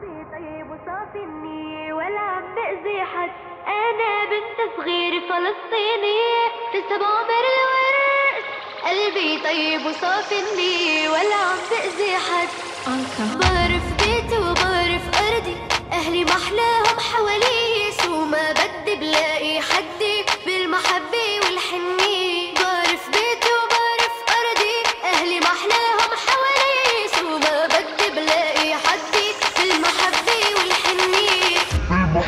قلبي طيب وصافني ولا عم بأذي حد. أنا بنت صغيرة فلسطينية تسبع بعمر الورق. قلبي طيب وصافني ولا عم بأذي حد. آه، بعرف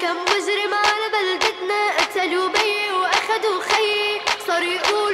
كم مجرم على بلدتنا قتلوا بي واخدوا خيي صار يقول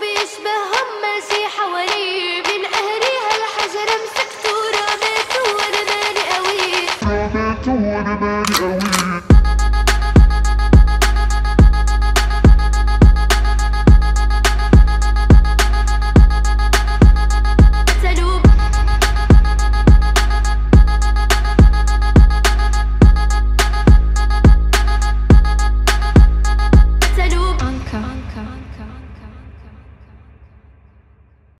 بيشبههم ماشي هم حواليه من قهري هالحجر مسكته رميته وأنا ماني قوي رميته وأنا ماني قوي